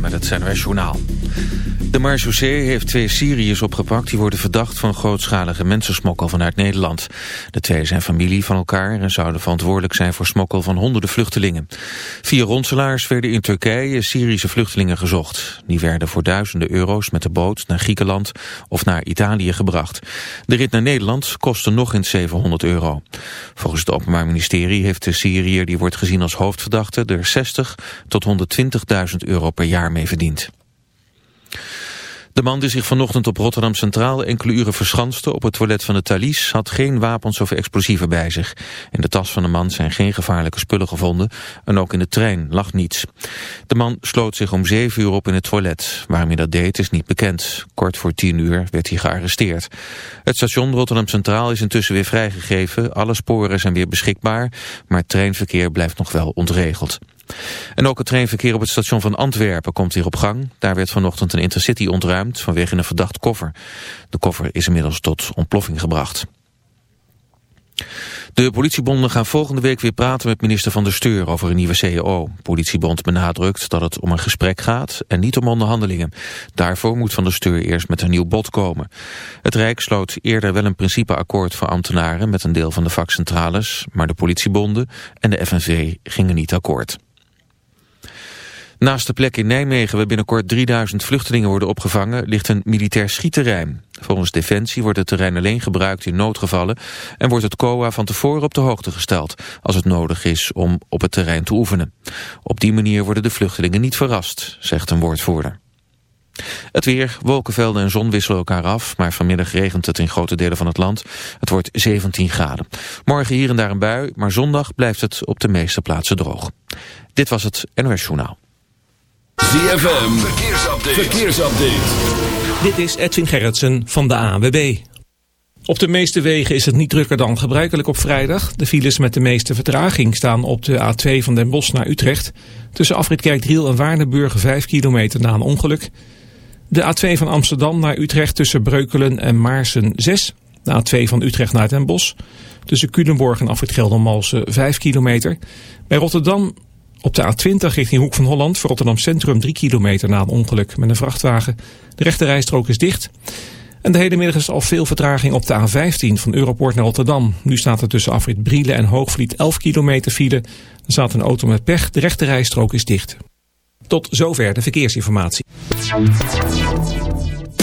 met het CNRS Journaal. De marechaussee heeft twee Syriërs opgepakt... die worden verdacht van grootschalige mensensmokkel vanuit Nederland. De twee zijn familie van elkaar en zouden verantwoordelijk zijn... voor smokkel van honderden vluchtelingen. Vier ronselaars werden in Turkije Syrische vluchtelingen gezocht. Die werden voor duizenden euro's met de boot naar Griekenland... of naar Italië gebracht. De rit naar Nederland kostte nog eens 700 euro. Volgens het Openbaar Ministerie heeft de Syriër... die wordt gezien als hoofdverdachte... er 60 tot 120.000 euro per jaar mee verdiend. De man die zich vanochtend op Rotterdam Centraal enkele uren verschanste op het toilet van de Thalys had geen wapens of explosieven bij zich. In de tas van de man zijn geen gevaarlijke spullen gevonden en ook in de trein lag niets. De man sloot zich om zeven uur op in het toilet. Waarom hij dat deed is niet bekend. Kort voor tien uur werd hij gearresteerd. Het station Rotterdam Centraal is intussen weer vrijgegeven. Alle sporen zijn weer beschikbaar, maar treinverkeer blijft nog wel ontregeld. En ook het treinverkeer op het station van Antwerpen komt weer op gang. Daar werd vanochtend een intercity ontruimd vanwege een verdacht koffer. De koffer is inmiddels tot ontploffing gebracht. De politiebonden gaan volgende week weer praten met minister Van der Steur over een nieuwe CAO. Politiebond benadrukt dat het om een gesprek gaat en niet om onderhandelingen. Daarvoor moet Van der Steur eerst met een nieuw bod komen. Het Rijk sloot eerder wel een principeakkoord voor ambtenaren met een deel van de vakcentrales, maar de politiebonden en de FNV gingen niet akkoord. Naast de plek in Nijmegen waar binnenkort 3000 vluchtelingen worden opgevangen ligt een militair schietterrein. Volgens Defensie wordt het terrein alleen gebruikt in noodgevallen en wordt het COA van tevoren op de hoogte gesteld als het nodig is om op het terrein te oefenen. Op die manier worden de vluchtelingen niet verrast, zegt een woordvoerder. Het weer, wolkenvelden en zon wisselen elkaar af, maar vanmiddag regent het in grote delen van het land. Het wordt 17 graden. Morgen hier en daar een bui, maar zondag blijft het op de meeste plaatsen droog. Dit was het NOS Journaal. ZFM, verkeersupdate. verkeersupdate. Dit is Edwin Gerritsen van de ANWB. Op de meeste wegen is het niet drukker dan gebruikelijk op vrijdag. De files met de meeste vertraging staan op de A2 van Den Bosch naar Utrecht. Tussen Afrit Kerkdriel en Waardenburg 5 kilometer na een ongeluk. De A2 van Amsterdam naar Utrecht tussen Breukelen en Maarsen 6. De A2 van Utrecht naar Den Bosch. Tussen Culemborg en Afrit Geldermalsen 5 kilometer. Bij Rotterdam op de A20 richting Hoek van Holland voor Rotterdam Centrum 3 kilometer na een ongeluk met een vrachtwagen. De rechterrijstrook is dicht. En de hele middag is al veel vertraging op de A15 van Europoort naar Rotterdam. Nu staat er tussen afrit Brielen en Hoogvliet 11 kilometer file. Er staat een auto met pech, de rechterrijstrook is dicht. Tot zover de verkeersinformatie.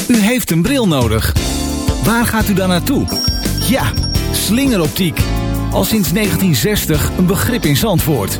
U heeft een bril nodig. Waar gaat u dan naartoe? Ja, slingeroptiek. Al sinds 1960 een begrip in Zandvoort.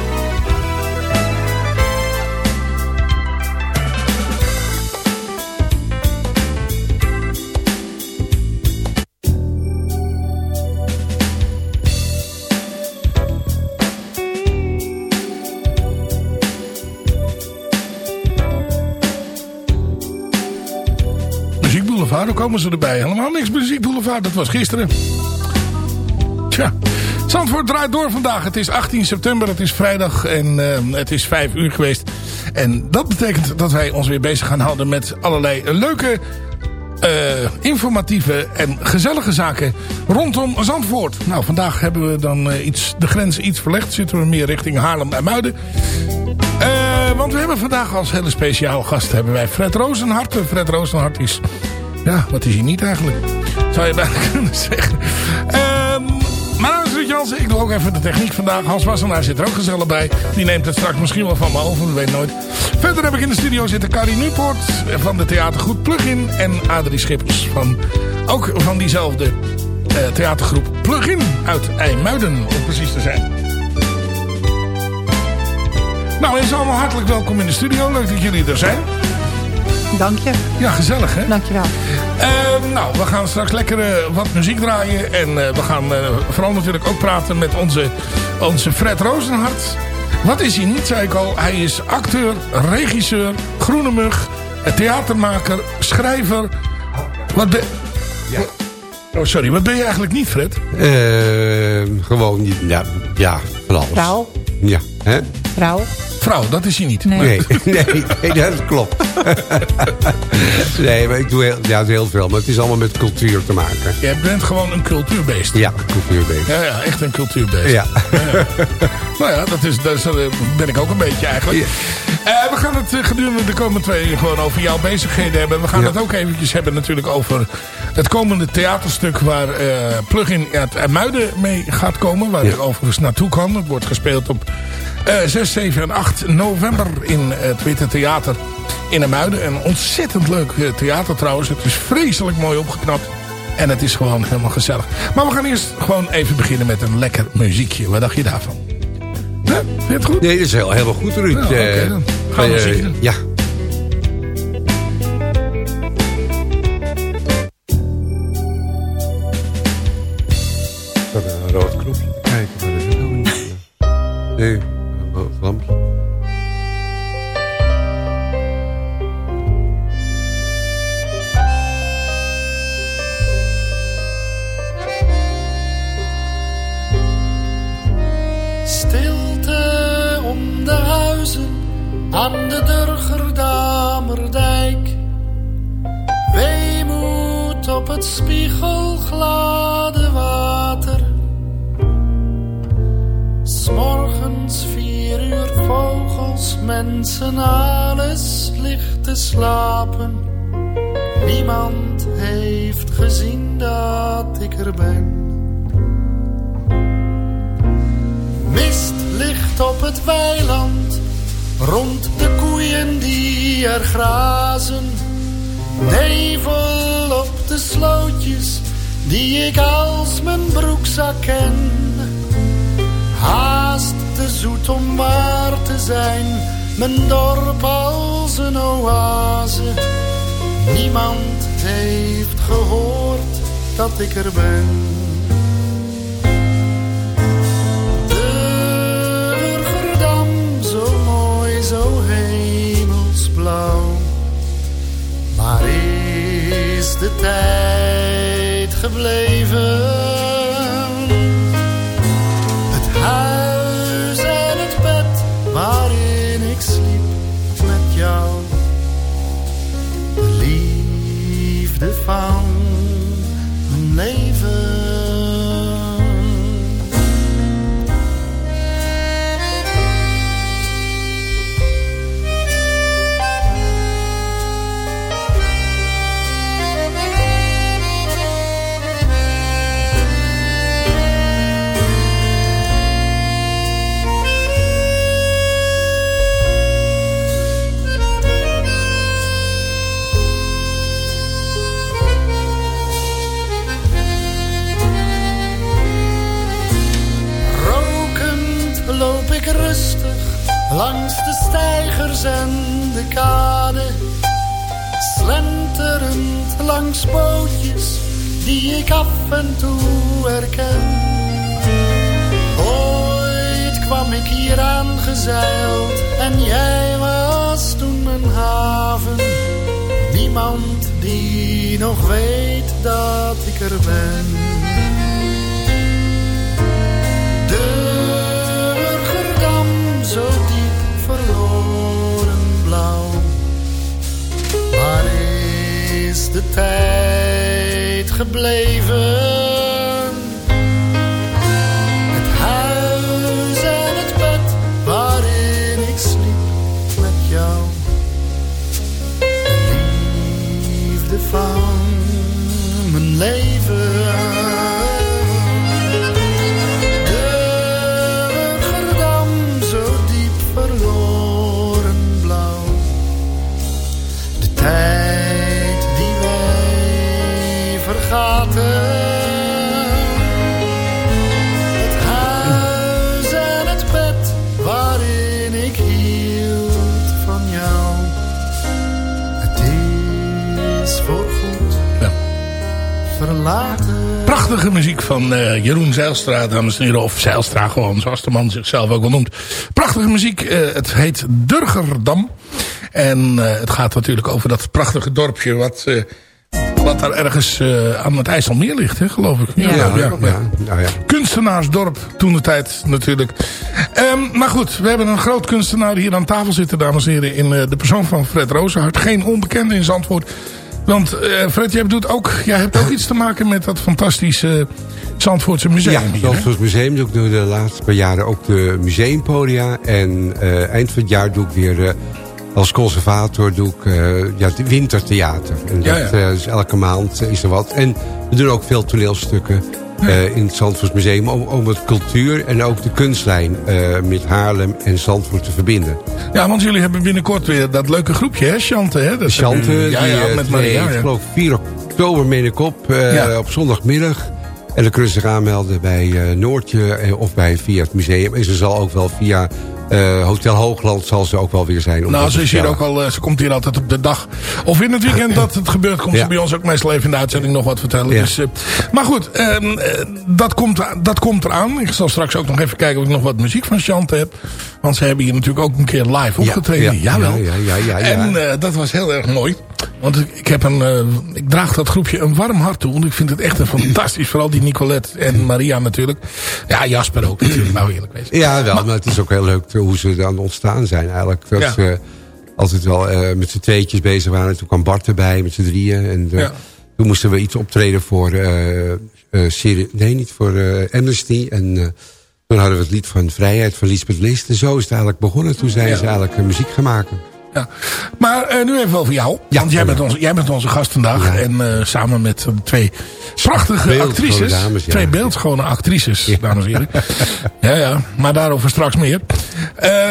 Boulevard. Komen ze erbij? Helemaal niks Muziek Boulevard. Dat was gisteren. Tja, Zandvoort draait door vandaag. Het is 18 september, het is vrijdag en uh, het is 5 uur geweest. En dat betekent dat wij ons weer bezig gaan houden met allerlei leuke, uh, informatieve en gezellige zaken rondom Zandvoort. Nou, vandaag hebben we dan uh, iets, de grens iets verlegd. Zitten we meer richting Haarlem en Muiden. want we hebben vandaag als hele speciaal gast hebben wij Fred Rozenhart. Fred Rozenhart is, ja, wat is hij niet eigenlijk? Zou je bijna kunnen zeggen. Mijn naam is Ruud Jansen. Ik doe ook even de techniek vandaag. Hans Wassenaar zit er ook gezellig bij. Die neemt het straks misschien wel van me over. We weten nooit. Verder heb ik in de studio zitten Carrie Newport van de theatergroep Plugin. En Adrie Schippers van, ook van diezelfde uh, theatergroep Plugin uit IJmuiden. Om precies te zijn. Nou, is allemaal hartelijk welkom in de studio. Leuk dat jullie er zijn. Dank je. Ja, gezellig hè? Dankjewel. Uh, nou, we gaan straks lekker uh, wat muziek draaien. En uh, we gaan vooral natuurlijk ook praten met onze, onze Fred Rozenhart. Wat is hij niet, zei ik al. Hij is acteur, regisseur, groene mug, theatermaker, schrijver. Wat ben... Ja. Oh, sorry. Wat ben je eigenlijk niet, Fred? gewoon, ja, ja, van alles. Vrouw. Ja, hè? Vrouw. Vrouw, dat is hij niet. Nee, nee, nee, dat klopt. nee, maar ik doe heel, ja, heel veel. Maar het is allemaal met cultuur te maken. Jij bent gewoon een cultuurbeest. Ja, een cultuurbeest. Ja, ja echt een cultuurbeest. Ja. ja. nou ja, dat, is, dat is, ben ik ook een beetje eigenlijk. Ja. Uh, we gaan het gedurende de komende twee uur gewoon over jouw bezigheden hebben. We gaan ja. het ook eventjes hebben natuurlijk over het komende theaterstuk waar uh, Plugin uit Muiden mee gaat komen. Waar ik overigens naartoe kan. Het wordt gespeeld op uh, 6, 7 en 8 november in het Witte Theater in Muiden. Een ontzettend leuk theater trouwens. Het is vreselijk mooi opgeknapt. En het is gewoon helemaal gezellig. Maar we gaan eerst gewoon even beginnen met een lekker muziekje. Wat dacht je daarvan? Nee, vind je het goed? Nee, dat is heel, helemaal goed, Ruud. Okay, dan gaan we muziek doen. Ja. Aan de Durgerdamerdijk. Weemoed op het spiegelglade water. S'morgens vier uur vogels, mensen, alles ligt te slapen. Niemand heeft gezien dat ik er ben. Mist ligt op het weiland Rond de koeien die er grazen. Nevel op de slootjes die ik als mijn broekzak ken. Haast te zoet om waar te zijn. Mijn dorp als een oase. Niemand heeft gehoord dat ik er ben. Zo hemelsblauw. Waar is de tijd gebleven? Bootjes die ik af en toe herken. Ooit kwam ik hier aangezeild en jij was toen mijn haven. Niemand die nog weet dat ik er ben. de tijd gebleven? Prachtige muziek van uh, Jeroen Zeilstra, dames en heren. Of Zeilstra gewoon, zoals de man zichzelf ook wel noemt. Prachtige muziek. Uh, het heet Durgerdam. En uh, het gaat natuurlijk over dat prachtige dorpje wat... wat daar ergens aan het IJsselmeer ligt, hè, geloof ik. Ja, ja, ja, ja. Nou ja. Kunstenaarsdorp, toen de tijd natuurlijk. Um, maar goed, we hebben een groot kunstenaar hier aan tafel zitten, dames en heren. In de persoon van Fred Rozenhart. Geen onbekende in Zandvoort. Want uh, Fred, jij, doet ook, jij hebt ook iets te maken met dat fantastische Zandvoortse museum. Ja, het Zandvoortse museum doe ik nu de laatste paar jaren ook de museumpodia. En uh, eind van het jaar doe ik weer uh, als conservator doe ik, ja, het wintertheater. En ja, dat, dus elke maand is er wat. En we doen ook veel toneelstukken. Uh, in het Zandvoorts Museum om, om het cultuur en ook de kunstlijn uh, met Haarlem en Zandvoort te verbinden. Ja, want jullie hebben binnenkort weer dat leuke groepje, hè, Chante? Hè? Dat Chante, ja, ja, die, met Maria. Ik geloof 4 oktober meen ik op, ja. op zondagmiddag. En dan kunnen ze zich aanmelden bij Noortje of bij via het museum. En ze zal ook wel via uh, Hotel Hoogland zal ze ook wel weer zijn. Nou, ze, is hier ook al, ze komt hier altijd op de dag. Of in het weekend dat het gebeurt, komt ja. ze bij ons ook meestal even in de uitzending nog wat vertellen. Ja. Dus, uh, maar goed, uh, dat, komt, dat komt eraan. Ik zal straks ook nog even kijken of ik nog wat muziek van Chante heb. Want ze hebben hier natuurlijk ook een keer live opgetreden. Ja, Jawel. Ja, ja, ja, ja, En dat was heel erg mooi. Want ik, ik, heb een, ik draag dat groepje een warm hart toe. Want ik vind het echt een fantastisch. Vooral die Nicolette en Maria natuurlijk. Ja, Jasper ook natuurlijk. Nou eerlijk wezen. Ja, wel. Maar, maar het is ook heel leuk hoe ze dan ontstaan zijn eigenlijk. Dat Ja. ze altijd wel uh, met z'n tweetjes bezig waren. Toen kwam Bart erbij met z'n drieën. En uh, Ja. toen moesten we iets optreden voor... Serie, nee, niet voor Amnesty. En toen hadden we het lied van Vrijheid van Lisbeth List. En zo is het eigenlijk begonnen. Toen zijn Ja. ze eigenlijk muziek gaan maken. Ja. Maar uh, nu even over jou. Ja, want jij bent, onze, jij bent onze gast vandaag. Ja. En uh, samen met uh, twee prachtige actrices. dames, ja. Twee beeldschone actrices, dames en heren. ja, ja. Maar daarover straks meer.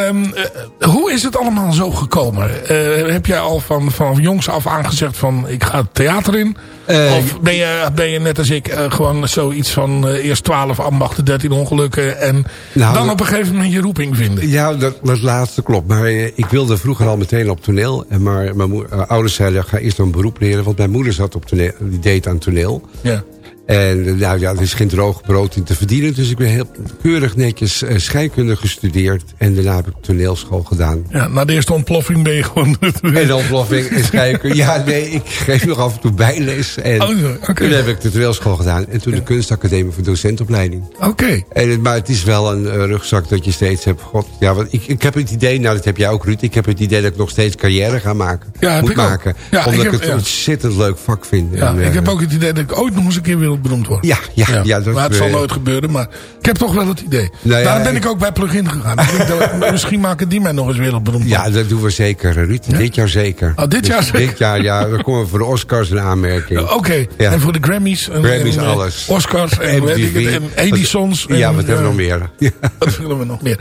Um, hoe is het allemaal zo gekomen? heb jij al van, van jongs af aangezegd van ik ga het theater in? Eh, of ben je, ben je net als ik gewoon zoiets van eerst 12 ambachten, 13 ongelukken. En Nou, dan op een gegeven moment je roeping vinden? Ja, dat, dat laatste klopt. Maar eh, ik wilde vroeger al meteen op toneel. En Maar mijn eh, ouders zeiden, ga eerst een beroep leren. Want mijn moeder zat op toneel, die deed aan toneel. Ja. En eh, nou ja, er is geen droog brood in te verdienen. Dus ik ben heel keurig netjes eh, scheikunde gestudeerd. En daarna heb ik toneelschool gedaan. Ja, na de eerste ontploffing ben je gewoon... En dan ontploffing en scheikunde. Ja, nee, ik geef nog af en toe bijles. En Oh, toen heb ik de toneelschool gedaan. En toen de kunstacademie voor docentopleiding. Oké. En, maar het is wel een eh, rugzak dat je steeds hebt. God, ja, want ik, ik heb het idee, nou dat heb jij ook Ruud. Ik heb het idee dat ik nog steeds carrière ga maken. Ja, moet maken. Ja, omdat ik het ja. ontzettend leuk vak vind. Ja, En, ik heb ook het idee dat ik ooit nog eens een keer wereldberoemd word. Ja, ja, ja. dat, maar het zal eh, nooit gebeuren, maar ik heb toch wel het idee. Nou ja, Daarom ben ik- ook bij Plugin gegaan. Dat- misschien maken die mij nog eens wereldberoemd. Ja, dat doen we zeker, Ruud. Dit jaar zeker. Oh, dit jaar Dus zeker? Dit jaar, ja. We komen voor de Oscars in aanmerking. Oké, Ja. en voor de Grammys. En, Grammys, en, alles. Oscars en, ik het, en Edisons. Ja, en, wat hebben we eh, nog meer? Ja. Wat willen we nog meer?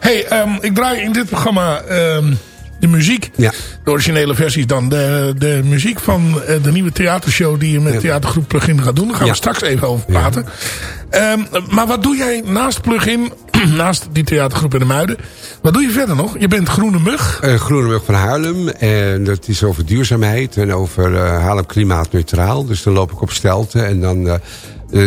hey, ehm, ik draai in dit programma ehm, de muziek. Ja. De originele versies dan. De, de muziek van eh, de nieuwe theatershow die je met theatergroep Plugin gaat doen. Daar gaan Ja. we straks even over praten. Ehm, maar wat doe jij naast Plugin, naast die theatergroep in de Muiden? Wat doe je verder nog? Je bent Groene Mug. Eh, Groene Mug van Haarlem. En dat is over duurzaamheid en over eh, Haarlem klimaatneutraal. Dus dan loop ik op stelten en dan...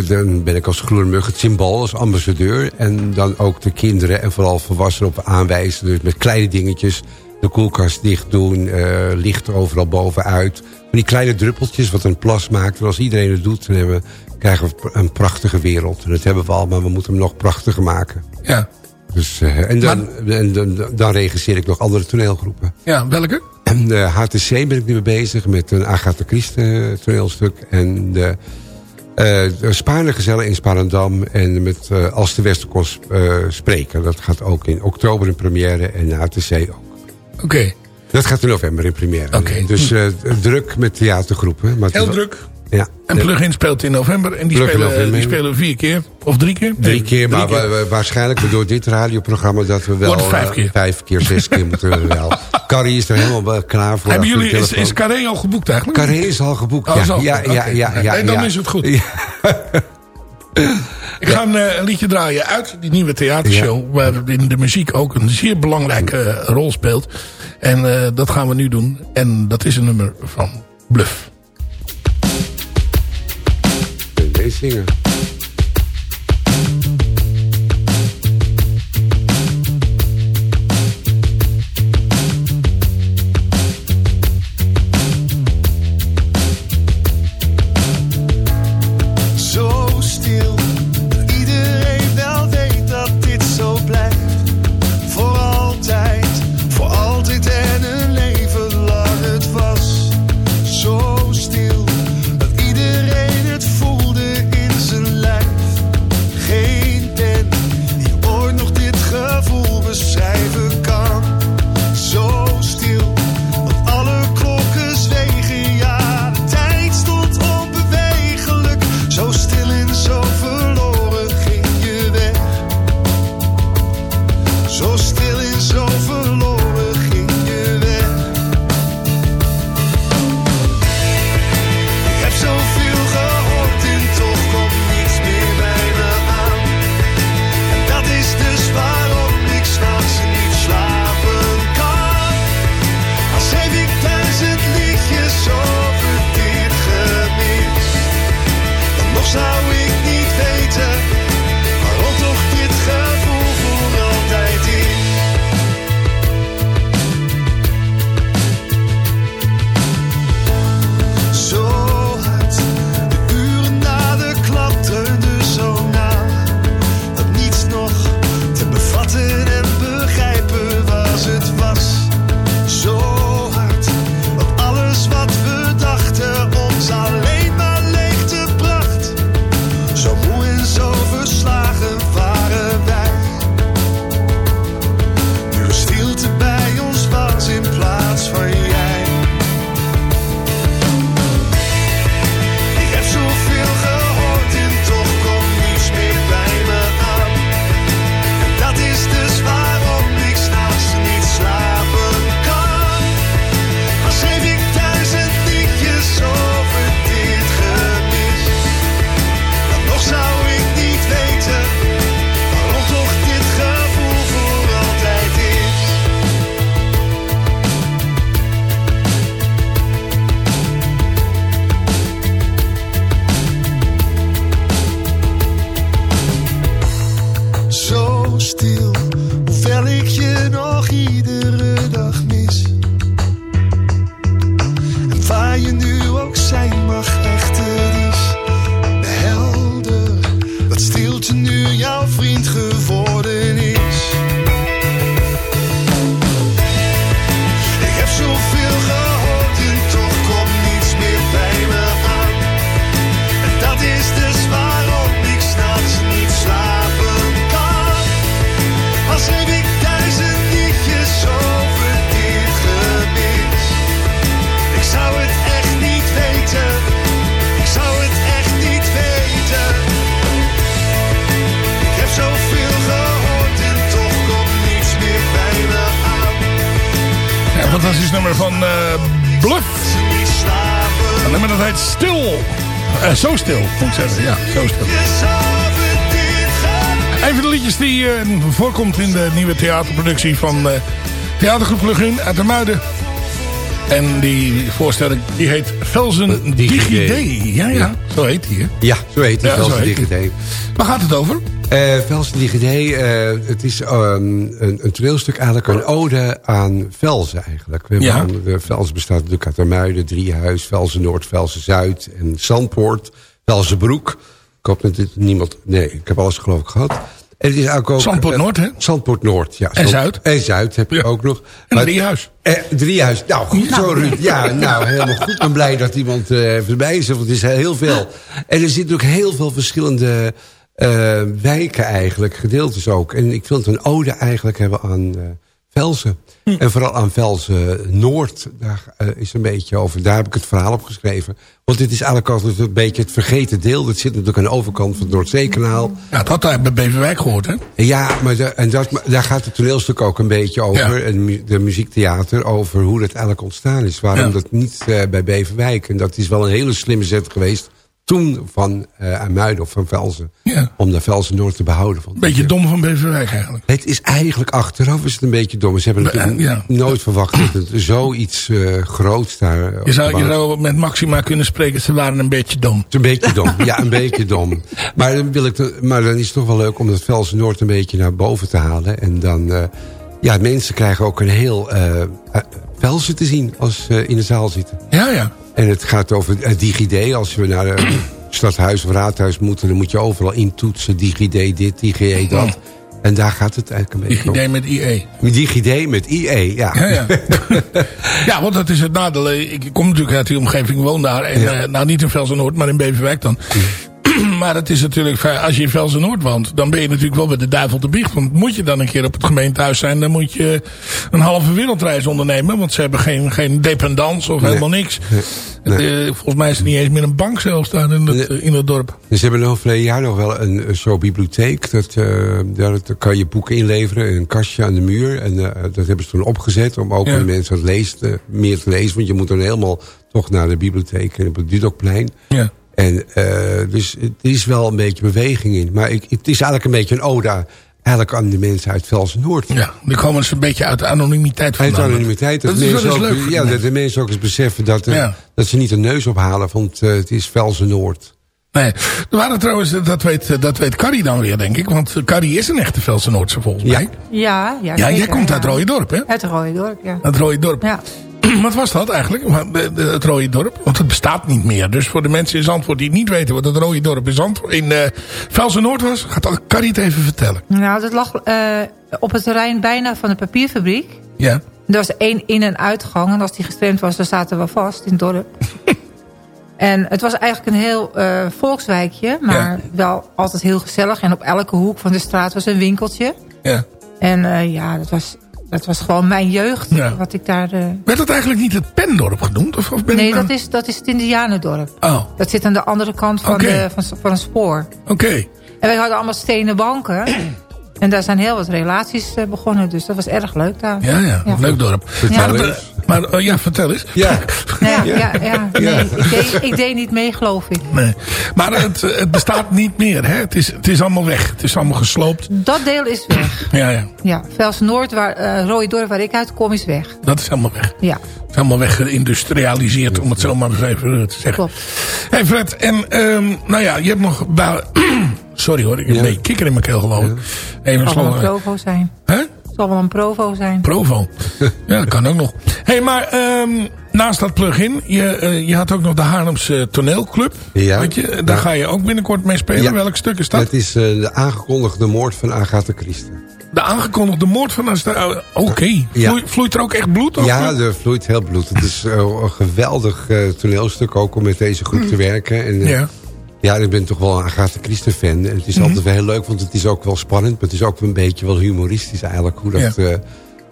dan ben ik als groene mug het symbool, als ambassadeur. En dan ook de kinderen en vooral volwassenen op aanwijzen. Dus met kleine dingetjes. De koelkast dicht doen, eh, licht overal bovenuit. Van die kleine druppeltjes wat een plas maakt. En als iedereen het doet, dan hebben krijgen we een prachtige wereld. En dat hebben we al, maar we moeten hem nog prachtiger maken. Ja. Dus, eh, en dan, en dan, dan regisseer ik nog andere toneelgroepen. Ja, welke? En de HTC ben ik nu mee bezig met een Agatha Christie toneelstuk. En de, eh de Spaarnegezellen in Sparendam. En met eh, Als de Westerkos eh spreken. Dat gaat ook in oktober in première. En de HTC ook. Oké, Dat gaat in november in première. Dus eh, druk met theatergroepen. Maar heel druk. Ja. En Plugin speelt in november. En die spelen, november. die spelen vier keer. Of drie keer? Drie Nee, keer, maar keer. waarschijnlijk door dit radioprogramma... dat we wel vijf eh, keer? vijf keer, zes keer moeten we wel. Carrie is er helemaal wel klaar voor. Hebben jullie, is, is Carré al geboekt eigenlijk? Carré is al geboekt, Oh, ja. al ja, ja, ja, ja, Nee, dan ja. is het goed. Ja. Ik ga een, eh, een liedje draaien uit die nieuwe theatershow. Waarin de muziek ook een zeer belangrijke eh, rol speelt. En eh, dat gaan we nu doen. En dat is een nummer van Bluff. in zingen. Nu jouw vriend geworden van eh, Bluff. Een nummer dat heet Stil. Eh, zo stil, moet ik zeggen. Ja, zo stil. Een van de liedjes die eh, voorkomt in de nieuwe theaterproductie van Theatergroep Plugin uit de Muiden. En die voorstelling die heet Velzen DigiD. Ja, ja, zo heet die hè. Ja, zo heet. Ja, zo Velsen DigiD. Waar gaat het over? Eh Velsen DigiD, eh, het is ehm, een, een toneelstuk eigenlijk een ode aan Velzen eigenlijk. We Ja. hebben, de Velsen bestaat natuurlijk uit Muiden, Driehuis, Velsen Noord, Velsen Zuid en Zandpoort, Velsenbroek. Ik hoop dat dit niemand... Nee, ik heb alles geloof ik gehad. En het is eigenlijk ook... Zandpoort Noord, hè? Zandpoort Noord, ja. En Zuid. En Zuid heb je Ja. ook nog. En Maar- Driehuis. eh, Driehuis. Nou, goed zo, Ruud. Ja, nou, helemaal goed. Ik ben blij dat iemand eh voorbij is, want het is heel veel. En er zitten ook heel veel verschillende eh, wijken eigenlijk, gedeeltes ook. En ik wil het een ode eigenlijk hebben aan eh Velzen. En vooral aan Velzen Noord. Daar eh, is een beetje over. Daar heb ik het verhaal op geschreven. Want dit is eigenlijk altijd een beetje het vergeten deel. Dat zit natuurlijk aan de overkant van het Noordzeekanaal. Ja, dat had hij bij Beverwijk gehoord, hè? Ja, maar, en dat, maar daar gaat het toneelstuk ook een beetje over. Ja. En mu- de muziektheater over hoe dat eigenlijk ontstaan is. Waarom Ja. dat niet bij Beverwijk. En dat is wel een hele slimme zet geweest toen van uh, Muiden of van Velzen. Ja. Om de Velzen Noord te behouden. Ik. Beetje dom van Beverwijk eigenlijk. Het is eigenlijk achteraf is het een beetje dom. Ze hebben natuurlijk ja. nooit verwacht dat het zoiets uh, groots daar... Je zou, je zou met Maxima kunnen spreken, ze waren een beetje dom. Een beetje dom, ja, een beetje dom. Maar dan, wil ik de, maar dan is het toch wel leuk om dat Velsen Noord een beetje naar boven te halen. En dan... Uh, ja, mensen krijgen ook een heel Velsen te zien als ze in de zaal zitten. Ja, ja. En het gaat over uh, DigiD. Als we naar de stadhuis of raadhuis moeten... dan moet je overal intoetsen. DigiD dit, DigiD dat. En daar gaat het eigenlijk een beetje DigiD met IE. DigiD met IE, ja. Ja, ja. ja, want dat is het nadeel. Ik kom natuurlijk uit die omgeving, woon daar. En, ja. uh, nou, niet in Velsen-Noord, maar in Beverwijk dan. maar het is natuurlijk, als je in Velsen-Noord woont... dan ben je natuurlijk wel bij de duivel te biecht. Want moet je dan een keer op het gemeentehuis zijn... dan moet je een halve wereldreis ondernemen. Want ze hebben geen, geen dependance of nee. helemaal niks. Nee. Nee. Uh, volgens mij is er niet eens meer een bank zelfs daar in het, uh, in het dorp. Dus ze hebben nog verleden jaar nog wel een, een soort bibliotheek. Dat, uh, daar kan je boeken inleveren. Een kastje aan de muur. En dat hebben ze toen opgezet. Om ook ja. de mensen het leest, meer te lezen. Want je moet dan helemaal toch naar de bibliotheek. Op het Dudokplein. Ja. En uh, dus het is wel een beetje beweging in. Maar ik, het is eigenlijk een beetje een oda eigenlijk aan de mensen uit Velsen-Noord. Ja, die komen ze een beetje uit de anonimiteit vandaan. Uit de anonimiteit. Dat, dat is wel ook, leuk. Ja, dat de mensen ook eens beseffen dat, uh, ja. dat ze niet een neus ophalen. Want uh, het is Velsen-Noord. Nee, er waren trouwens, dat weet, dat weet Carrie dan weer, denk ik. Want Carrie is een echte Velsen-Noordse volgens mij. Ja, ja, ja zeker, jij komt ja. uit Rode Dorp, hè? Uit Rode Dorp, ja. Uit Rode Dorp. Ja. Wat was dat eigenlijk, het Rode Dorp? Want het bestaat niet meer. Dus voor de mensen in Zandvoort die niet weten wat het Rode Dorp in, Zandvoort, in uh, Velsen-Noord was... gaat Carrie het even vertellen. Nou, dat lag uh, op het terrein bijna van de papierfabriek. Ja. Er was één in- en uitgang. En als die gestremd was, dan zaten we vast in het dorp. en het was eigenlijk een heel uh, volkswijkje. Maar ja. wel altijd heel gezellig. En op elke hoek van de straat was een winkeltje. Ja. En ja, dat was... Dat was gewoon mijn jeugd, ja. wat ik daar... Uh... Werd dat eigenlijk niet het Pendorp genoemd? Of, of ben nee, nou... dat, is, dat is het Indianendorp. Oh. Dat zit aan de andere kant van, okay. de, van, van een spoor. Oké. Okay. En wij hadden allemaal stenen banken. en daar zijn heel wat relaties uh, begonnen. Dus dat was erg leuk daar. Ja, ja. ja. Leuk dorp. Vertel ja. eens. Maar uh, ja, vertel eens. Ja. Ja, ja, ja, nee, ik, deed, ik deed niet mee, geloof ik. Nee. Maar het, het bestaat niet meer, hè? Het is, het is allemaal weg. Het is allemaal gesloopt. Dat deel is weg. Ja, ja. Ja, Velsen Noord, waar, uh, waar ik uitkom, is weg. Dat is helemaal weg. Ja. Het is helemaal weg geïndustrialiseerd, om het zo maar eens even te zeggen. Klopt. Hey Fred, en um, nou ja, je hebt nog... Sorry hoor, ik heb ja. een beetje kikker in mijn keel geloof ik. Ja. Even een provo zijn. Hè? Het zal wel een provo zijn. Provo. ja, dat kan ook nog. Hé, hey, maar um, naast dat plugin, je, uh, je had ook nog de Haarlemse toneelclub. Ja. Weet je, daar ja. ga je ook binnenkort mee spelen. Ja. Welk stuk is dat? Het is uh, de aangekondigde moord van Agatha Christie. De aangekondigde moord van Agatha... Oké. Okay. Ja. Vloeit, vloeit, er ook echt bloed? Of? Ja, er vloeit heel bloed. Het is uh, een geweldig toneelstuk ook om met deze groep te werken. En, ja. Ja, ik ben toch wel een Agatha Christie fan. En het is mm -hmm. altijd wel heel leuk, want het is ook wel spannend. Maar het is ook een beetje wel humoristisch eigenlijk. Hoe dat ja. uh,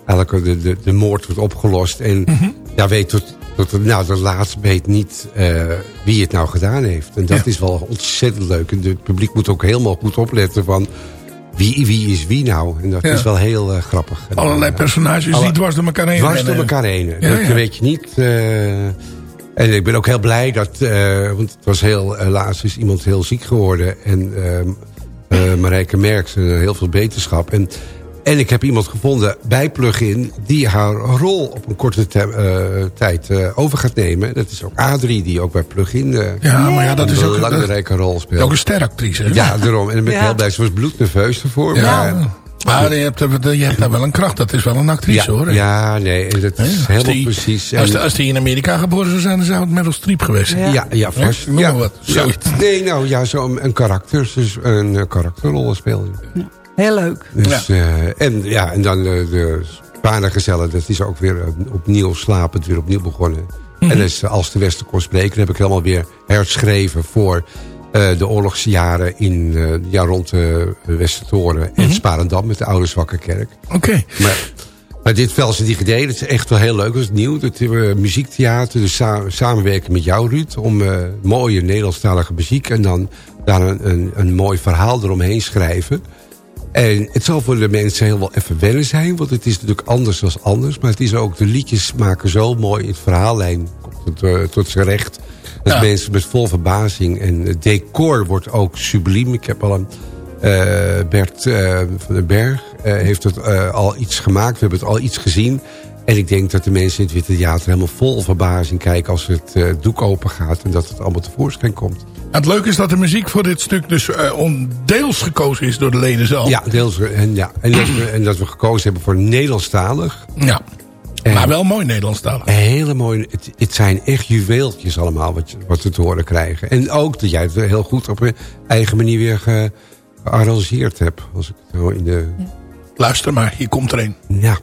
eigenlijk de, de, de, moord wordt opgelost. En mm -hmm. ja, weet tot, tot nou, de laatste weet niet uh, wie het nou gedaan heeft. En dat ja. is wel ontzettend leuk. En het publiek moet ook helemaal goed opletten van... Wie, wie is wie nou? En dat ja. is wel heel uh, grappig. Allerlei personages alle, die dwars door elkaar heen Dwars door elkaar heen. dat weet je niet... En ik ben ook heel blij dat, uh, want het was heel, helaas is iemand heel ziek geworden. En uh, uh, Marijke Merks, heel veel beterschap. En, en ik heb iemand gevonden bij Plugin die haar rol op een korte tijd over gaat nemen. Dat is ook Adrie, die ook bij Plugin ja, maar ja, dat een is ook belangrijke rol speelt. Ook een steractrice. Hè? Ja, daarom. En dan ben ik ja. heel blij. Ze was bloednerveus ervoor. Ja. Maar, maar je hebt, je hebt daar wel een kracht. Dat is wel een actrice ja, hoor. Ja, nee. Dat is ja, helemaal die, precies. Als, die, als die in Amerika geboren zou zijn, dan zou het Meryl Streep geweest zijn. Ja, ja, vast. Noem ja, wat. Zoiets. Nee, nou ja, zo een karakter. Dus een uh, karakterrol speel je. Ja, heel leuk. Dus, ja. Uh, en, ja, en dan uh, de Spanengezellen. Dat is ook weer opnieuw slapend, weer opnieuw begonnen. Mm Mhm. -hmm. En dus, als de Westen kon spreken, heb ik helemaal weer herschreven voor... Uh, de oorlogsjaren in, uh, ja, rond de Westertoren en mm -hmm. Sparendam met de oude Zwakke Kerk. Oké. Okay. Maar, maar dit Velsen die gededen, dat is echt wel heel leuk. Dat is nieuw. Dat uh, muziektheater, dus sa samenwerken met jou Ruud... om mooie Nederlandstalige muziek en dan daar een, een, een mooi verhaal eromheen schrijven. En het zal voor de mensen heel wel even wennen zijn... want het is natuurlijk anders dan anders. Maar het is ook, de liedjes maken zo mooi het verhaallijn tot, tot zijn recht... Ja. mensen met vol verbazing. En het decor wordt ook subliem. Ik heb al een... eh, Bert eh, van den Berg eh, heeft het al iets gemaakt. We hebben het al iets gezien. En ik denk dat de mensen in het Witte Theater helemaal vol verbazing kijken... als het doek open gaat en dat het allemaal tevoorschijn komt. Het leuke is dat de muziek voor dit stuk dus eh, on- deels gekozen is door de leden zelf. Ja, deels. En, ja, en, dat we, en dat we gekozen hebben voor Nederlandstalig. Ja. Maar wel mooi Nederlandstalig. Hele mooie. Het, het zijn echt juweeltjes allemaal wat, wat we te horen krijgen. En ook dat jij het heel goed op je eigen manier weer ge- gearrangeerd hebt. Als ik het zo in de... Luister maar, hier komt er een. Ja.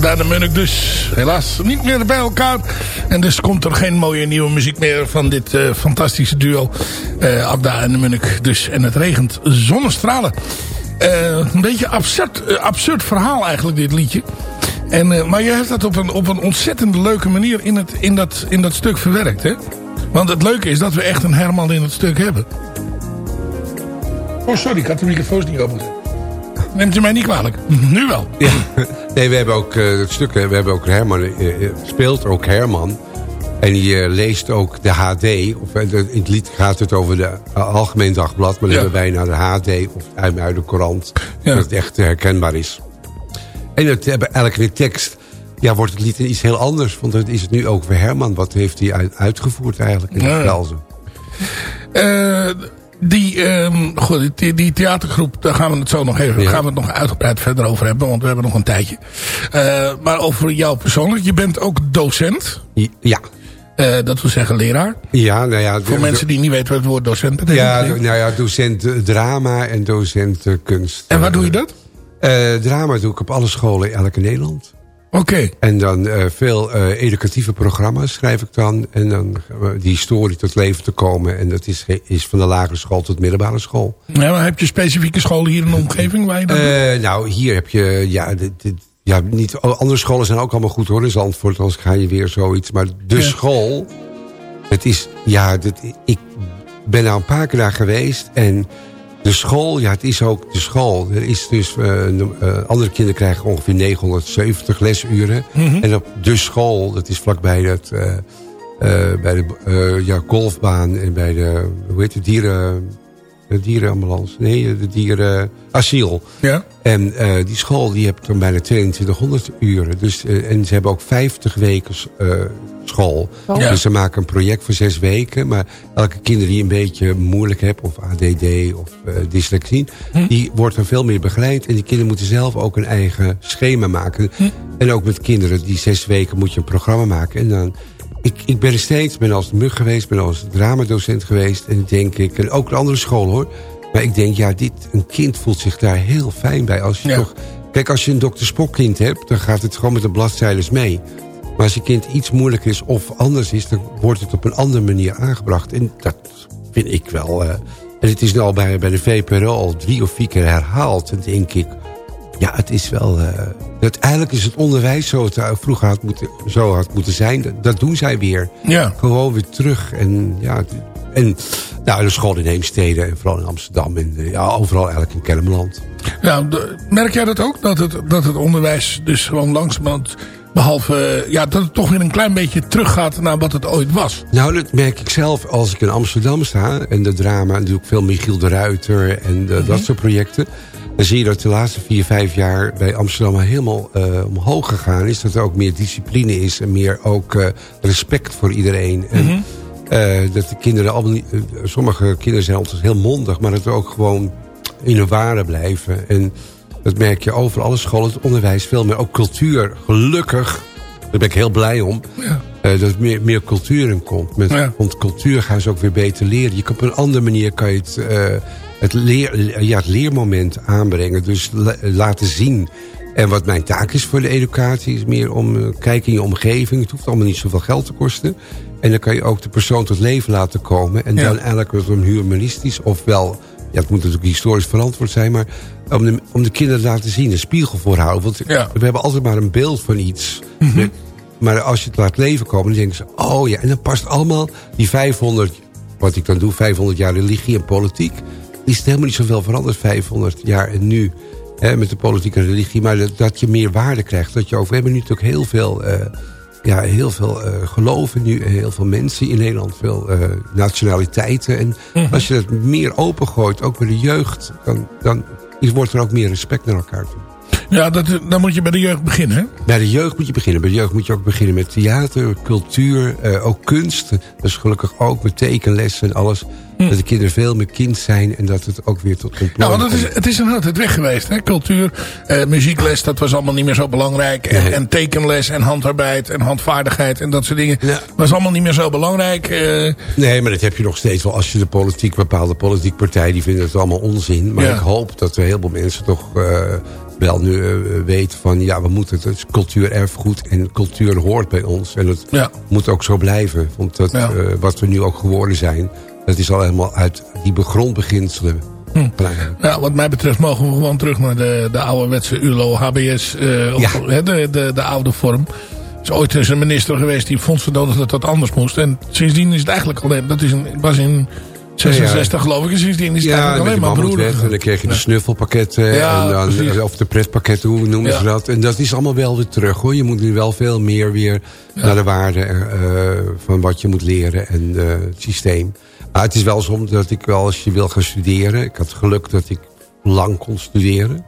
En de Munnik dus helaas niet meer bij elkaar. En dus komt er geen mooie nieuwe muziek meer van dit eh, fantastische duo. eh Akda en de Munnik dus. En het regent zonnestralen. Eh, een beetje absurd, absurd verhaal eigenlijk dit liedje. En, maar je hebt dat op een, op een ontzettend leuke manier in, het, in, dat, in dat stuk verwerkt. Hè? Want het leuke is dat we echt een Herman in het stuk hebben. Oh sorry, ik had de microfoons niet open. Neemt u mij niet kwalijk. Nu wel. Ja. Nee, we hebben ook eh, het stuk, eh, we hebben ook Herman, eh, speelt ook Herman. En die leest ook de HD. Of, in het lied gaat het over de uh, Algemeen Dagblad. Maar dan Ja. hebben wij naar de HD of uit de Courant. Ja. Dat het echt herkenbaar is. En het hebben eigenlijk in de tekst... Ja, wordt het lied iets heel anders. Want het is het nu ook voor Herman. Wat heeft hij uit- uitgevoerd eigenlijk in Ja. de? Eh, die, ehm, goed, die, die theatergroep, daar gaan we het zo nog even Ja. gaan we het nog uitgebreid verder over hebben. Want we hebben nog een tijdje. Eh, maar over jou persoonlijk. Je bent ook docent. Ja. Eh, dat wil zeggen leraar. Ja, nou ja... Voor mensen die niet weten wat het woord docent betekent. Ja, nou ja, docent eh, drama en docent kunst. En waar doe je dat? Drama doe ik op alle scholen in elke Nederland. Oké. En dan eh, veel eh, educatieve programma's schrijf ik dan. En dan die historie tot leven te komen. En dat is, is van de lagere school tot middelbare school. Ja, maar heb je specifieke scholen hier in de omgeving waar je dat? Eh, nou, hier heb je... Ja, dit, dit- ja, niet, andere scholen zijn ook allemaal goed hoor. In Zandvoort, anders ga je weer zoiets. Maar de Ja. school... Het is... Ja, dit, ik ben nou een paar keer daar geweest. En de school, ja, het is ook de school. Er is dus... eh, eh, andere kinderen krijgen ongeveer 970 lesuren. En op de school, dat is vlakbij het... eh, bij de ja, golfbaan en bij de... Hoe heet het? Dieren... De dierenambulance. Nee, de dierenasiel. Ja. En die school die heeft dan bijna 2200 uren. Dus, en ze hebben ook 50 weken school. Oh. Ja. Dus ze maken een project voor zes weken. Maar elke kinder die een beetje moeilijk heeft... of ADD of eh, dyslexie... die wordt dan veel meer begeleid. En die kinderen moeten zelf ook een eigen schema maken. En ook met kinderen die zes weken moet je een programma maken. En dan... Ik, ik ben er steeds, ben als mug geweest, ben als dramadocent geweest. En denk ik, en ook een andere school hoor. Maar ik denk, ja, dit, een kind voelt zich daar heel fijn bij. Als je Ja. toch, kijk, als je een dokter Spock kind hebt, dan gaat het gewoon met de bladzijden mee. Maar als je kind iets moeilijker is of anders is, dan wordt het op een andere manier aangebracht. En dat vind ik wel. eh, en het is nu al bij, bij de VPRO al drie of vier keer herhaald. En denk ik, ja, het is wel... eh, dat eigenlijk is het onderwijs zo het eh, vroeger had moeten, zo had moeten zijn. Dat, doen zij weer. Ja. Gewoon weer terug. En ja, en nou, de school in Heemstede en vooral in Amsterdam. En eh, ja, overal eigenlijk in Kennemerland. Nou, de- merk jij dat ook? Dat het, dat het onderwijs dus gewoon langzamerhand... Behalve, eh, ja, dat het toch weer een klein beetje teruggaat naar wat het ooit was. Nou, dat merk ik zelf als ik in Amsterdam sta. En de drama, en doe ik veel Michiel de Ruiter en de- dat soort projecten. Dan zie je dat de laatste vier, vijf jaar bij Amsterdam helemaal eh, omhoog gegaan is. Dat er ook meer discipline is en meer ook eh, respect voor iedereen. En, eh, dat de kinderen allemaal niet, eh, sommige kinderen zijn altijd heel mondig, maar dat we ook gewoon in hun waarde blijven. En dat merk je over alle scholen, het onderwijs, veel meer. Ook cultuur, gelukkig, daar ben ik heel blij om. eh, dat er meer, meer cultuur in komt. Met, Ja. Want cultuur gaan ze ook weer beter leren. Je kan op een andere manier kan je het, eh, het, leer, ja, het leermoment aanbrengen. Dus la- laten zien. En wat mijn taak is voor de educatie is meer om uh, kijken in je omgeving. Het hoeft allemaal niet zoveel geld te kosten. En dan kan je ook de persoon tot leven laten komen. En Ja. dan eigenlijk wat een humanistisch ofwel... Ja, het moet natuurlijk historisch verantwoord zijn, maar om de, om de kinderen te laten zien, een spiegel voorhouden. Want Ja. we hebben altijd maar een beeld van iets. Maar als je het laat leven komen, dan denken ze... oh ja, en dan past allemaal die 500... wat ik dan doe, 500 jaar religie en politiek... is het helemaal niet zoveel veranderd, 500 jaar en nu... Hè, met de politiek en religie, maar dat, dat je meer waarde krijgt. Dat je ook, we hebben nu natuurlijk heel veel, eh, ja, heel veel eh, geloven nu... en heel veel mensen in Nederland, veel eh, nationaliteiten. En als je dat meer opengooit, ook bij de jeugd... dan, dan wordt er ook meer respect naar elkaar toe. Ja, dat, dan moet je bij de jeugd beginnen, hè? Bij de jeugd moet je beginnen. Bij de jeugd moet je ook beginnen met theater, cultuur, eh, ook kunst. Is gelukkig ook met tekenlessen en alles. Dat de kinderen veel meer kind zijn en dat het ook weer tot ontplooiing want het is, het is inderdaad het weg geweest. Hè? Cultuur, eh, muziekles, dat was allemaal niet meer zo belangrijk. En, Nee. en tekenles en handarbeid en handvaardigheid en dat soort dingen. Ja. was allemaal niet meer zo belangrijk. eh. Nee, maar dat heb je nog steeds wel. Als je de politiek, bepaalde politieke partijen, die vinden het allemaal onzin. Maar Ja. ik hoop dat er heel veel mensen toch eh, wel nu eh, weten van... ja, we moeten het, het is cultuurerfgoed en cultuur hoort bij ons. En het Ja. moet ook zo blijven. Want dat, Ja. wat we nu ook geworden zijn... dat is al helemaal uit die grondbeginselen. Hm. Ja, wat mij betreft mogen we gewoon terug naar de, de ouderwetse ULO, HBS, eh, of, Ja. de, de, de oude vorm. Er is ooit eens een minister geweest die vond ze nodig dat dat anders moest. En sindsdien is het eigenlijk alleen, dat is een, was in 66 geloof ik. Is het Ja, eigenlijk met alleen maar broer. En dan kreeg je de snuffelpakketten. Ja, en dan, precies. of de pretpakketten, hoe noemen Ja. ze dat? En dat is allemaal wel weer terug hoor. Je moet nu wel veel meer weer naar de waarde eh, van wat je moet leren en eh, het systeem. Maar het is wel zo dat ik wel, als je wil gaan studeren... Ik had geluk dat ik lang kon studeren.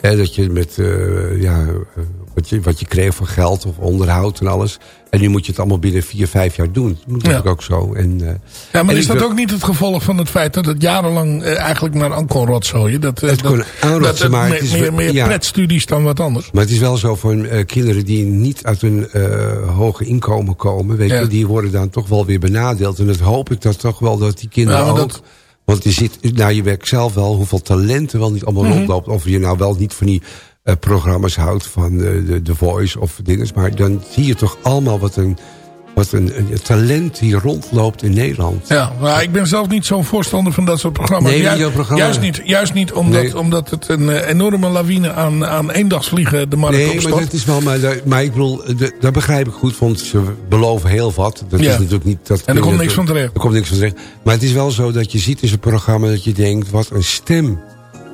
Hè, dat je met eh, ja, eh, wat, je, wat je kreeg van geld of onderhoud en alles. En nu moet je het allemaal binnen vier, vijf jaar doen. Dat moet Ja. natuurlijk ook zo. En, eh, Ja, maar is dat wil- ook niet het gevolg van het feit dat het jarenlang eh, eigenlijk naar aan kon rotzooien? Dat, Het dat, aanrotsen, dat maar het is meer, meer ja. pretstudies dan wat anders. Maar het is wel zo voor kinderen die niet uit een hoge inkomen komen. Weet Ja. je, die worden dan toch wel weer benadeeld. En dat hoop ik dat toch wel dat die kinderen maar ook... Want je ziet, nou je werkt zelf wel hoeveel talenten wel niet allemaal Mhm. rondloopt. Of je nou wel niet van die eh, programma's houdt van eh, de, de Voice of dingen. Maar dan zie je toch allemaal wat een, wat een, een talent hier rondloopt in Nederland. Ja, maar ik ben zelf niet zo'n voorstander van dat soort programma's. Nee, juist, programma. juist niet, juist niet omdat, Nee. omdat het een eh, enorme lawine aan, aan eendagsvliegen de markt Nee, maar opstort. dat is wel, maar, maar ik bedoel, dat begrijp ik goed, want ze beloven heel wat. Dat Ja. is natuurlijk niet... Dat, En er komt niks van terecht. Er komt niks van terecht. Maar het is wel zo dat je ziet in zo'n programma dat je denkt, wat een stem.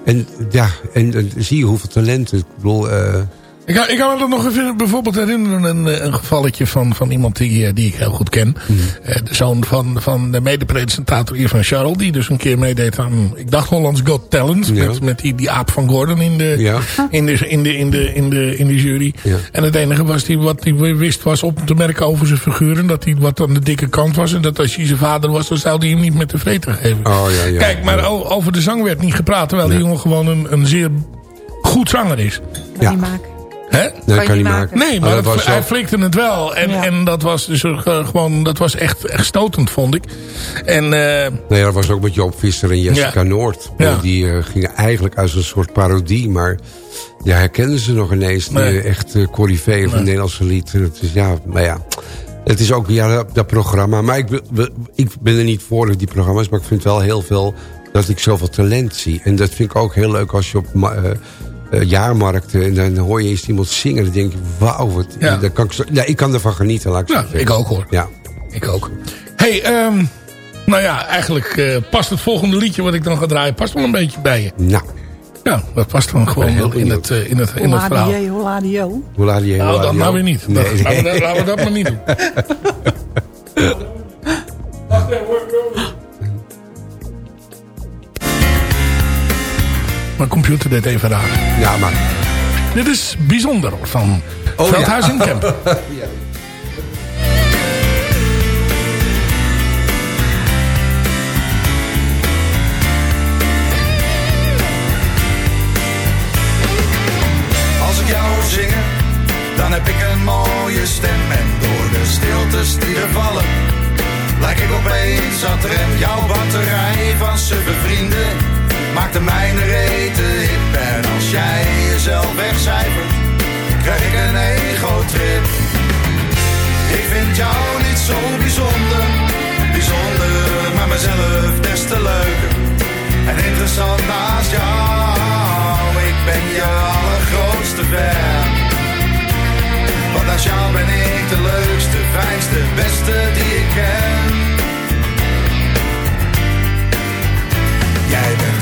En ja, en dan zie je hoeveel talenten. Ik bedoel, eh, Ik kan, ik kan me dat nog even bijvoorbeeld herinneren. Een, eh, een gevalletje van, van iemand die, eh, die ik heel goed ken. Mhm. Eh, de zoon van, van de mede-presentator Ivan Charles. Die dus een keer meedeed aan, ik dacht Hollands Got Talent. Ja. Met, met die, die aap van Gordon in de, Ja. in de, in de, in de, in de, in de jury. Ja. En het enige was die, wat hij wist was op te merken over zijn figuren. Dat hij wat aan de dikke kant was. En dat als hij zijn vader was, dan zou hij hem niet met de vreten geven. oh ja, ja. Kijk, maar over de zang werd niet gepraat. Terwijl die jongen gewoon een, een zeer goed zanger is. Ja. Hè? kan niet maken. maken. Nee, maar dat het- was hij flikte het wel. En, Ja. en dat was dus eh, gewoon, dat was echt, echt stotend, vond ik. En eh, Nee, dat was ook met Joop Visser en Jessica Ja. Noord. Ja. Die eh, gingen eigenlijk als een soort parodie, maar ja, herkennen ze nog ineens. Die Nee. eh, echt uh, coryfeeën van het Nederlandse lied. Het is, ja, maar ja, het is ook ja, dat, dat programma. Maar ik, ik ben er niet voor die programma's, maar ik vind wel heel veel dat ik zoveel talent zie. En dat vind ik ook heel leuk als je op eh, eh, jaarmarkten en dan hoor je eens iemand zingen. Dan denk je, wauw, wat, Ja. daar kan ik, zo, ja, ik kan ervan genieten, laat ik ja, zeggen. ik ook hoor. Ja. Ik ook. hey, ehm, nou ja, eigenlijk eh, past het volgende liedje wat ik dan ga draaien, past wel een beetje bij je. Nou, Ja, dat past dan gewoon heel wel in het, eh, in het, in het verhaal. Hola, hola, dio. hoe laat je Nou, dat nou weer niet. Nee, Dat- nee. Laten, we, dat- laten we dat maar niet doen. Mijn computer deed even raar. Ja, maar... Dit is bijzonder van Oh, Veldhuis ja. in Kemp. Als ik jou hoor zingen, dan heb ik een mooie stem. En door de stiltes die er vallen, lijk ik opeens aan rem. Jouw batterij van suffe vrienden maakt de mijne rete hip. En als jij jezelf wegcijfert, krijg ik een ego-trip. Ik vind jou niet zo bijzonder, bijzonder, maar mezelf des te leuker. En interessant naast jou, ik ben je allergrootste fan. Want naast jou ben ik de leukste, fijnste, beste die ik ken. Jij bent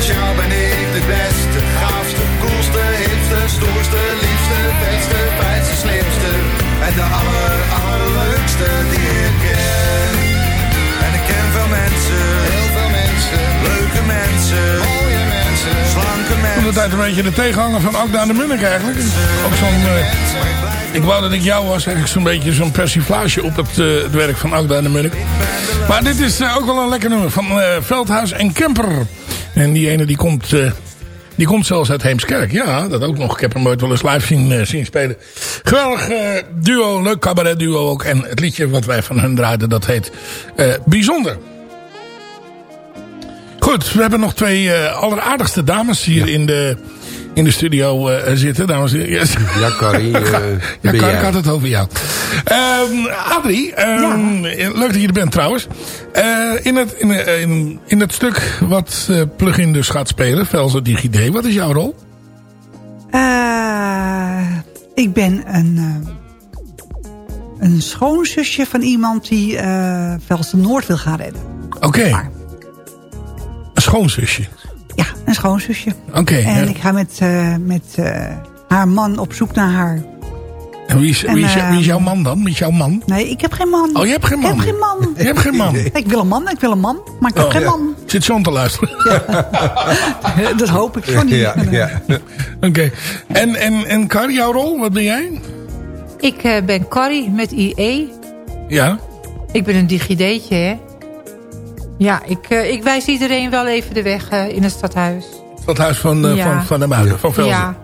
Naast jou ben ik de beste, gaafste, koelste, hipste, stoerste, liefste, beste, fijnste, slimste. En de aller, allerleukste die ik ken. En ik ken veel mensen, heel veel mensen, leuke mensen, mooie mensen, slanke mensen. Ik tijd een beetje de tegenhanger van Agda de Munnik eigenlijk. Ook zo'n... Eh, ik wou dat ik jou was, eigenlijk zo'n beetje zo'n persiflage op het, eh, het werk van Agda de Munnik. Maar dit is eh, ook wel een lekker nummer van Veldhuis en Kemper. En die ene die komt... eh, die komt zelfs uit Heemskerk. Ja, dat ook nog. Ik heb hem ooit wel eens live zien, eh, zien spelen. Geweldig eh, duo, leuk cabaret duo ook. En het liedje wat wij van hun draaiden, dat heet Bijzonder. Goed, we hebben nog twee eh, alleraardigste dames hier in, de, in de studio eh, zitten. Dames en heren. Yes. Ja, Carrie, eh, Ja, ik had het over jou. Ehm Adrie, ehm, leuk dat je er bent trouwens. Eh, in, het, in, eh, in, in het stuk wat eh, Plugin dus gaat spelen, Velze DigiD, wat is jouw rol? Eh, ik ben een, eh, een schoonzusje van iemand die eh Velsen Noord wil gaan redden. Oké. Een schoonzusje. Ja, een schoonzusje. Oké. en ja. ik ga met, eh, met eh, haar man op zoek naar haar. En wie is, en, wie, is, wie is jouw man dan? Wie is jouw man? Nee, ik heb geen man. Oh, je hebt geen man? Ik heb geen man. Je hebt geen man? Ik wil een man, ik wil een man, maar ik heb Oh, geen ja. man. Zit John te luisteren? Dat hoop ik van niet. Ja, ja. Oké. En, en, en Kar, jouw rol? Wat ben jij? Ik eh, ben Corrie met IE. Ja. Ik ben een digidetje, hè. Ja, ik, eh, ik wijs iedereen wel even de weg eh, in het stadhuis. Het huis van, eh, Ja. van, van de Muiden, van Velzen. Ja,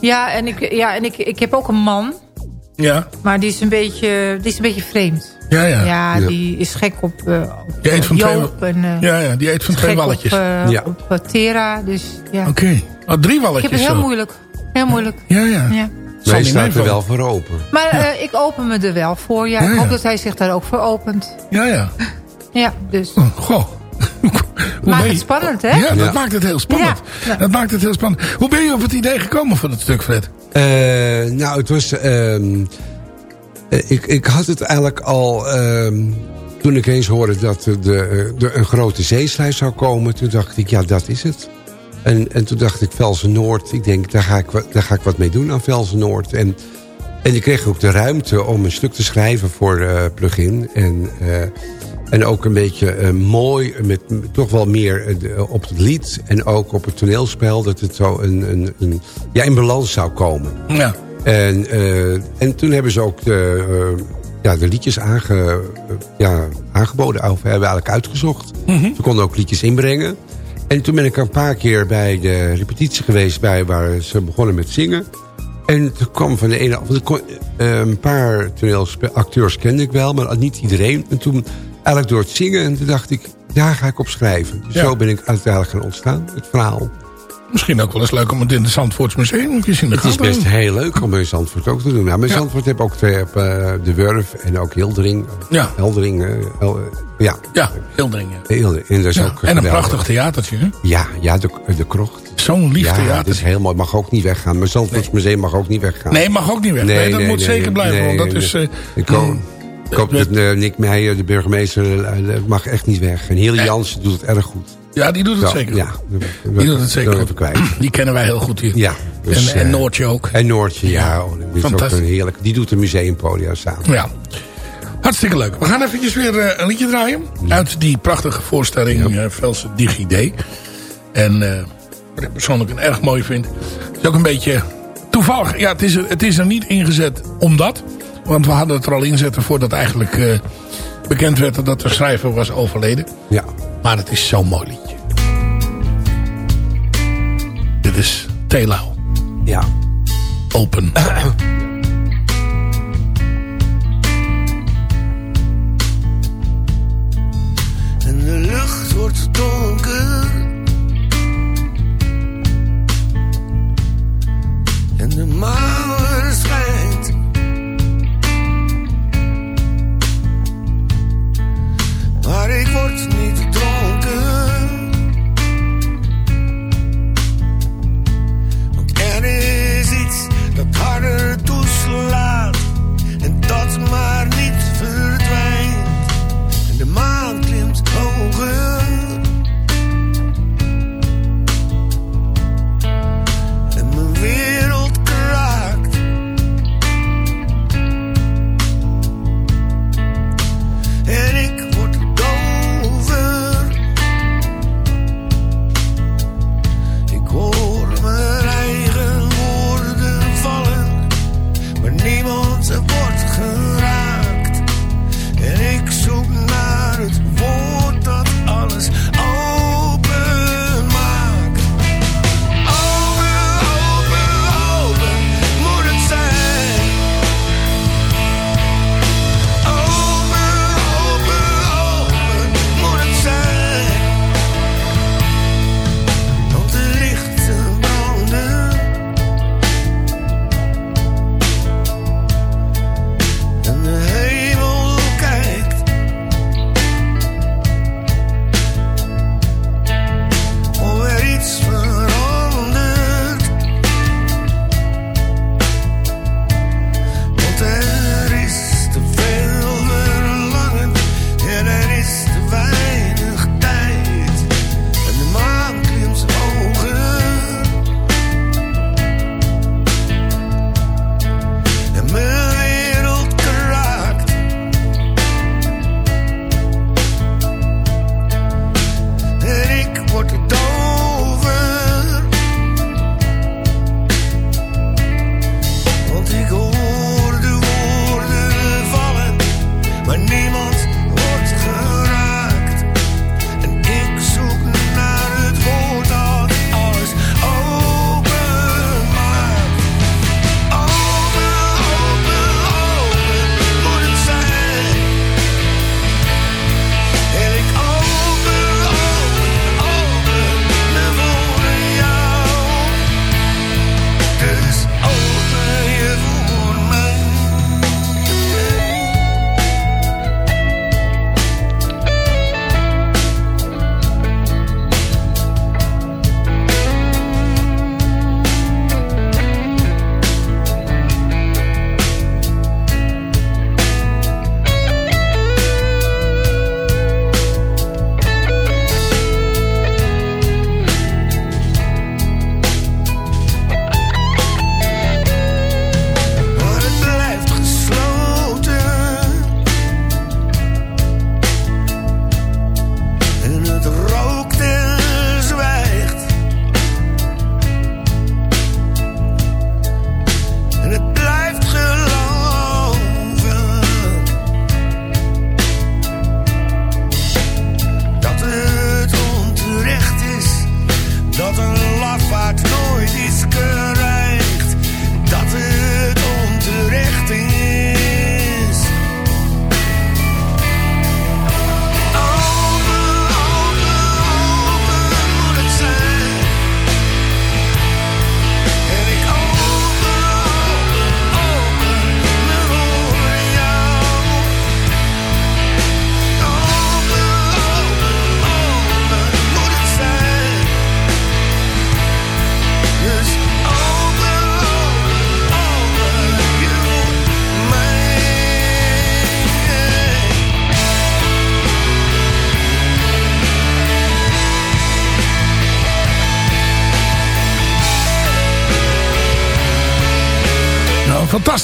ja en, ik, ja, en ik, ik heb ook een man. Ja. Maar die is een beetje, die is een beetje vreemd. Ja, ja. Ja, Ja. die is gek op, eh op Die eet van twee- en Ja, ja, die eet van twee walletjes. op, Ja. op Tera. Dus ja. Oké. Oh, drie Ik walletjes heb het heel zo. moeilijk. Heel moeilijk. Ja, ja. Ja. Niet staan er wel voor open. Maar eh, ik open me er wel voor. Ja. Ja, Ik hoop ja. dat hij zich daar ook voor opent. Ja, ja. Ja, dus. Oh, Goh. Hoe Maakt het spannend, hè? Ja, dat Ja. maakt het heel spannend. Ja. Dat maakt het heel spannend. Hoe ben je op het idee gekomen van het stuk, Fred? Eh, nou, het was... ehm, eh, ik, ik had het eigenlijk al... ehm, toen ik eens hoorde dat er de, eh, de, een grote zeesluis zou komen... toen dacht ik, ja, dat is het. En, en toen dacht ik, Velsen Noord... ik denk, daar ga ik, wat- daar ga ik wat mee doen aan Velsen Noord. En, en ik kreeg ook de ruimte om een stuk te schrijven voor eh Plugin. En, eh, en ook een beetje eh, mooi, met toch wel meer eh, de- op het lied... en ook op het toneelspel, dat het zo een, een, een, ja, in balans zou komen. Ja. En, eh, en toen hebben ze ook de, eh, ja, de liedjes aange, eh, ja, aangeboden. Of hebben we eigenlijk uitgezocht. Ze konden ook liedjes inbrengen. En toen ben ik een paar keer bij de repetitie geweest... Bij, waar ze begonnen met zingen. En toen kwam van de ene... Eh, een paar toneelacteurs kende ik wel, maar niet iedereen. En toen eigenlijk door het zingen... En toen dacht ik, daar ga ik op schrijven. Dus Ja. zo ben ik uiteindelijk gaan ontstaan, het verhaal. Misschien ook wel eens leuk om het in het Zandvoorts Museum de Het is best doen. heel leuk om in Zandvoort ook te doen. Ja, maar Ja. Zandvoort heb ook twee op eh, de Wurf en ook Hildering. Ja. Heldering, eh, Hel- eh, ja. Ja. Hildering. En, dat is Ja. ook En een prachtig theatertje, hè? Ja, ja de, de krocht. Zo'n lief ja, theater. dat is heel mooi. Mag ook niet weggaan. Maar Zandvoorts Museum mag ook niet weggaan. Nee, mag ook niet weg. Nee, dat moet zeker blijven. want dat is... eh, ik hoop, dat eh, Nick Meijer, de burgemeester, eh, mag echt niet weg. En Hilly Jansen doet het erg goed. ja, die doet het Zo, zeker Ja, Die doet het zeker even kwijt. Die kennen wij heel goed hier. Ja, dus, en, en eh, Noortje ook. En Noortje, ja. oh, is ook heerlijk. Die doet een museumpodia samen. Ja. Hartstikke leuk. We gaan eventjes weer eh, een liedje draaien. Uit die prachtige voorstelling eh Velse DigiD. En eh, wat ik persoonlijk een erg mooi vind. is ook een beetje toevallig. Ja, het is, er, het is er niet ingezet omdat. Want we hadden het er al inzetten voordat eigenlijk eh, bekend werd dat de schrijver was overleden. Ja. Maar het is zo'n mooi liedje. Dit is Telau. Ja. Open. En de lucht wordt donker.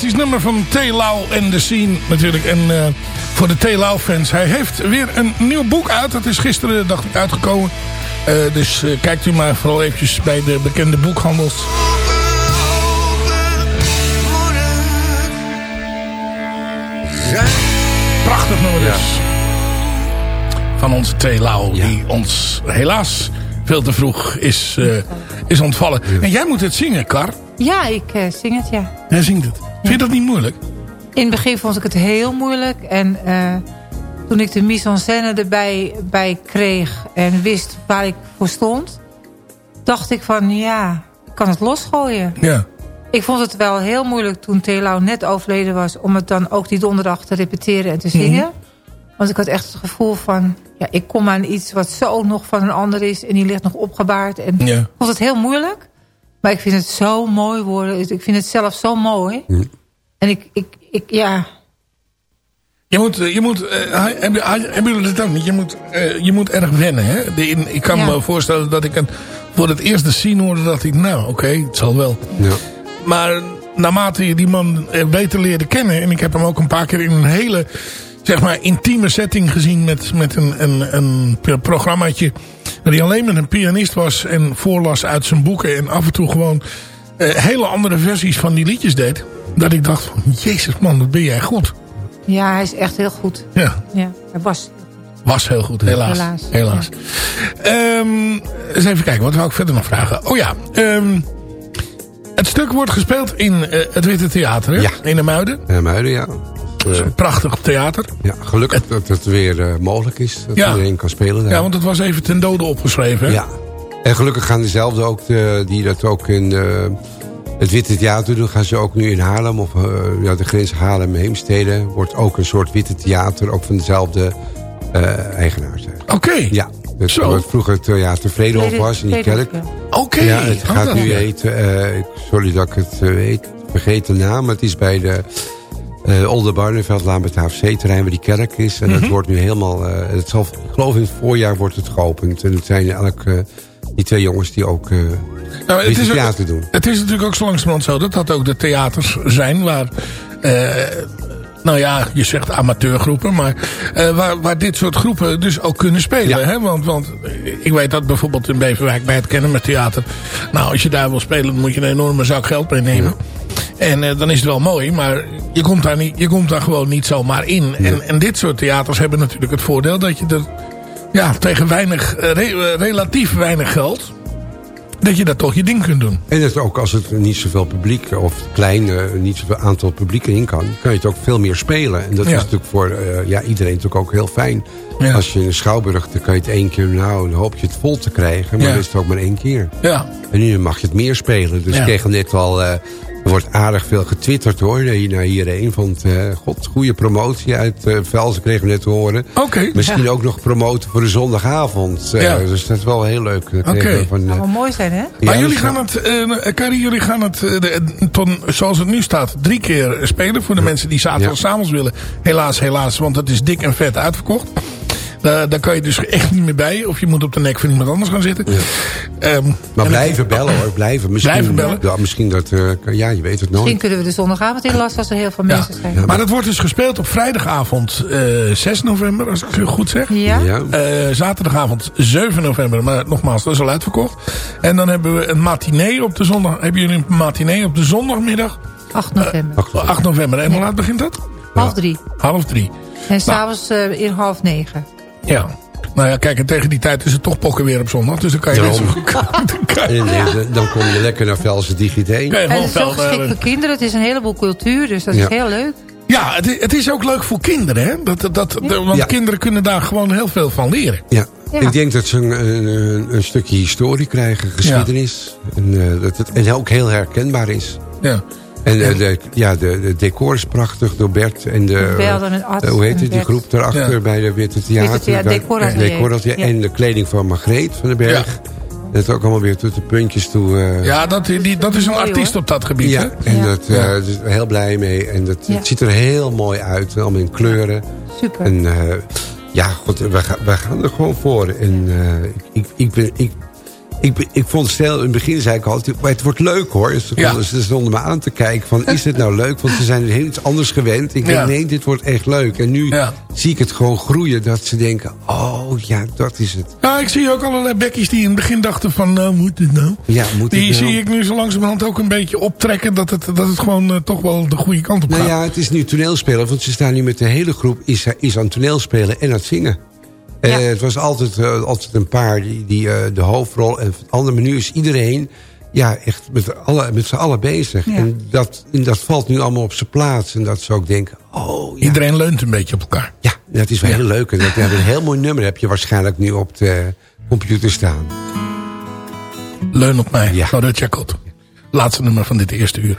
Fantastisch nummer van T. Lau en The Scene natuurlijk. En eh, voor de T. Lau fans. Hij heeft weer een nieuw boek uit. Dat is gisteren, dacht ik, uitgekomen. Eh, dus eh, kijkt u maar vooral eventjes bij de bekende boekhandels. Prachtig nummer dus. Van onze T. Lau. Die ons helaas veel te vroeg is, eh, is ontvallen. En jij moet het zingen, Kar. Ja, ik eh, zing het, ja. Jij zingt het. Vind je dat niet moeilijk? In het begin vond ik het heel moeilijk. En eh, toen ik de mise en scène erbij bij kreeg en wist waar ik voor stond... dacht ik van, ja, ik kan het losgooien. Ja. Ik vond het wel heel moeilijk toen Telau net overleden was... om het dan ook die donderdag te repeteren en te zingen. Want ik had echt het gevoel van... ja, ik kom aan iets wat zo nog van een ander is... en die ligt nog opgebaard. En Ja. ik vond het heel moeilijk. Maar ik vind het zo mooi worden. Ik vind het zelf zo mooi. En ik, ik, ik, ja... Je moet, eh, je moet eh, hebben, jullie dat ook niet? Je moet, eh, je moet erg wennen. Hè? De, in- ik kan Ja. me voorstellen dat ik het voor het eerst de scene hoorde... dat ik, nou oké, het zal wel. Ja. Maar naarmate je die man beter leerde kennen... en ik heb hem ook een paar keer in een hele zeg maar, intieme setting gezien... met, met een, een, een pro- programmaatje... waar hij alleen met een pianist was... en voorlas uit zijn boeken... en af en toe gewoon eh, hele andere versies van die liedjes deed... dat ik dacht van, jezus man, wat ben jij goed. Ja, hij is echt heel goed. Ja, Ja, hij was... was heel goed, helaas. Helaas, helaas. Ehm, eens even kijken, wat wou ik verder nog vragen? Oh ja, ehm, het stuk wordt gespeeld in eh, het Witte Theater, hè? Ja. in de Muiden. Ja, Muiden, ja. Is Eh, een prachtig theater. ja. Gelukkig dat het weer eh, mogelijk is. Dat Ja. iedereen kan spelen daar. Ja, want het was even ten dode opgeschreven. hè? Ja. En gelukkig gaan dezelfde ook, de, die dat ook in eh, het Witte Theater doen, gaan ze ook nu in Haarlem, of eh, ja, de grens Haarlem-Heemstede, wordt ook een soort Witte Theater, ook van dezelfde eh eigenaars. eigenlijk. Oké, Ja, dat Zo. wat vroeger het Theater Vredehof was in die kerk. oké. Ja, het Oh, gaat nu heten, eh, ik- sorry dat ik het eh, weet, vergeet de naam, maar het is bij de eh Olde Barneveldlaan bij het HFC-terrein waar die kerk is. En Mhm. het wordt nu helemaal, eh, het zal, ik geloof in het voorjaar wordt het geopend. En het zijn elk, eh, die twee jongens die ook eh Nou, het, is ook- doen. het is natuurlijk ook zo langzamerhand zo dat dat ook de theaters zijn waar... eh, nou ja, je zegt amateurgroepen, maar eh, waar, waar dit soort groepen dus ook kunnen spelen. Ja. Hè? Want, want ik weet dat bijvoorbeeld in Beverwijk bij het Kennen met Theater... Nou, als je daar wil spelen, dan moet je een enorme zak geld meenemen. En eh, dan is het wel mooi, maar je komt daar, niet, je komt daar gewoon niet zomaar in. En, en dit soort theaters hebben natuurlijk het voordeel dat je er ja, tegen weinig, eh, re- eh, relatief weinig geld... dat je daar toch je ding kunt doen. En het ook als het niet zoveel publiek of klein, niet zoveel aantal publiek in kan, kan je het ook veel meer spelen. En dat Ja. is natuurlijk voor ja, iedereen natuurlijk ook heel fijn. Ja. Als je in de Schouwburg, dan kan je het één keer, nou, dan hoop je het vol te krijgen. Maar Ja. dan is het ook maar één keer. Ja, En nu mag je het meer spelen. Dus ik kreeg net al, eh, er wordt aardig veel getwitterd hoor, hier naar hierheen. Want, eh, god, goede promotie uit uh, Velsen kregen we net te horen. oké. Misschien ook nog promoten voor de zondagavond. Eh, Ja. Dus dat is wel heel leuk. Dat Oké. we Van, zou eh, wel mooi zijn, hè? Maar ja, jullie gaan het, eh Carrie, jullie gaan het, eh, de- ton, zoals het nu staat, drie keer spelen. Voor de mensen die zaterdag Ja. s'avonds willen. Helaas, helaas, want het is dik en vet uitverkocht. Daar, daar kan je dus echt niet meer bij. Of je moet op de nek van iemand anders gaan zitten. Ehm, Maar en blijven bellen hoor, blijven. Misschien, Blijven bellen? Ja, misschien dat, eh, kan- ja, je weet het nooit. Misschien kunnen we de zondagavond inlassen als er heel veel Ja. mensen zijn. Ja, Maar dat wordt dus gespeeld op vrijdagavond eh 6 november, als ik het goed zeg. Ja? Ja. Eh, zaterdagavond 7 november, maar nogmaals, dat is al uitverkocht. En dan hebben we een matinee op de zondag. Hebben jullie een matinee op de zondagmiddag? 8 november. Wacht even. 8 november. En hoe laat begint dat? Half drie. Half drie. En s'avonds eh in half negen. Ja. Nou ja, kijk, en tegen die tijd is het toch pokken weer op zondag. Dus dan kan je Daarom. dan kan je, En, dan kom je lekker naar Velsen Digit 1. kan je En het is geschikt voor kinderen. Het is een heleboel cultuur, dus dat Ja. is heel leuk. Ja, het, het is ook leuk voor kinderen, hè? Dat, dat, want Ja. kinderen kunnen daar gewoon heel veel van leren. Ja. Ja. Ik denk dat ze een, een, een stukje historie krijgen, geschiedenis. En eh, dat het en ook heel herkenbaar is. Ja. En eh, de, ja, de, de decor is prachtig door Bert en de... Belden en Ad eh, hoe heet het, die groep daarachter Ja. bij de Witte Theater. Witte. Ja. En de kleding van Margreet van den Berg. En het ook allemaal weer tot de puntjes toe. eh, Ja, dat, die, dat is een artiest op dat gebied, Ja, hè? en Ja. dat, is heel blij mee. En dat, Ja. het ziet er heel mooi uit. Allemaal in kleuren. Super. En eh, ja, god, we, gaan we gaan er gewoon voor. En eh, ik, ik, ben, ik, Ik, ik vond stel, in het begin zei ik altijd, maar het wordt leuk hoor. Ze Ja. Ze stonden me aan te kijken van, is dit nou leuk? Want ze zijn heel iets anders gewend. Ik Ja. denk, nee, dit wordt echt leuk. En nu Ja. zie ik het gewoon groeien, dat ze denken, oh ja, dat is het. Ja, ik zie ook allerlei bekkies die in het begin dachten van, nou moet het nou? Ja, moet Die het nou? zie ik nu zo langzamerhand ook een beetje optrekken dat het, dat het gewoon eh, toch wel de goede kant op gaat. Nou ja, het is nu toneelspelen, want ze staan nu met de hele groep is, is aan het toneelspelen en aan het zingen. Eh, het was altijd, eh, altijd een paar die, die eh, de hoofdrol en het andere, maar nu is iedereen ja, echt met, alle, met z'n allen bezig. Ja. En dat, en dat valt nu allemaal op zijn plaats. En dat ze ook denken, oh ja, Iedereen leunt een beetje op elkaar. ja dat is wel heel leuk. En dat een heel mooi nummer heb je waarschijnlijk nu op de computer staan. Leun op mij, Ja. Claudia Chakot. Laatste nummer van dit eerste uur.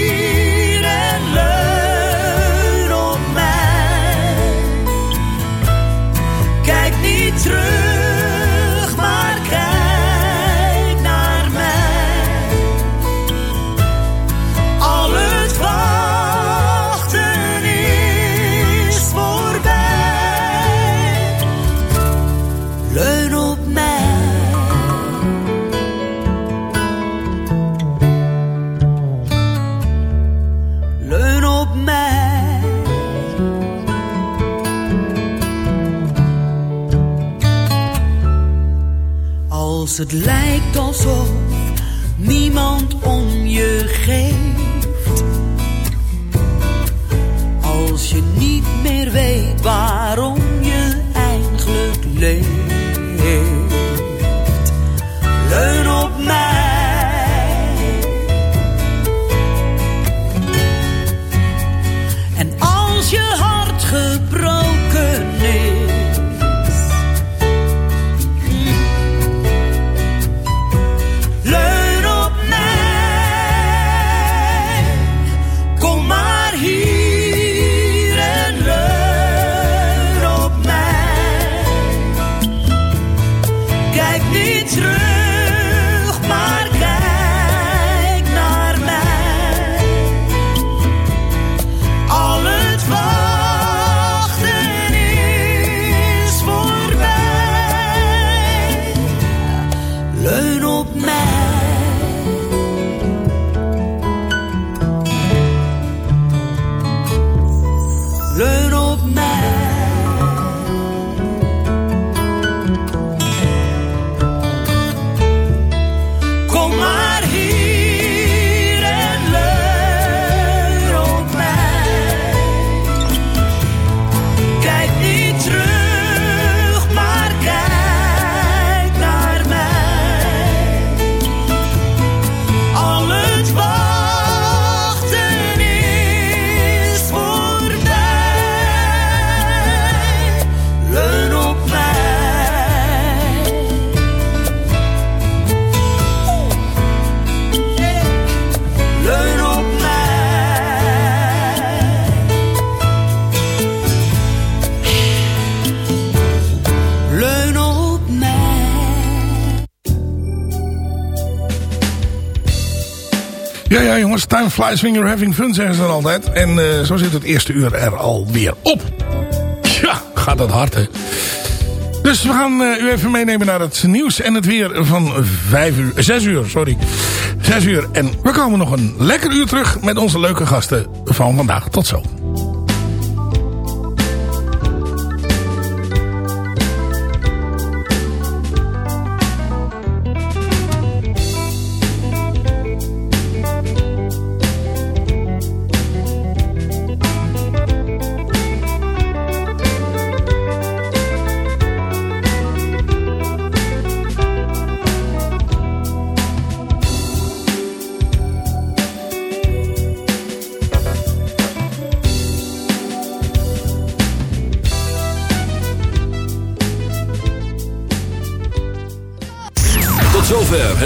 het lijkt time flies when you're having fun, zeggen ze dan altijd. En eh, zo zit het eerste uur er alweer op. Tja, gaat dat hard hè. Dus we gaan eh, u even meenemen naar het nieuws en het weer van vijf uur, eh, zes uur, sorry. Zes uur. En we komen nog een lekker uur terug met onze leuke gasten van vandaag. Tot zo.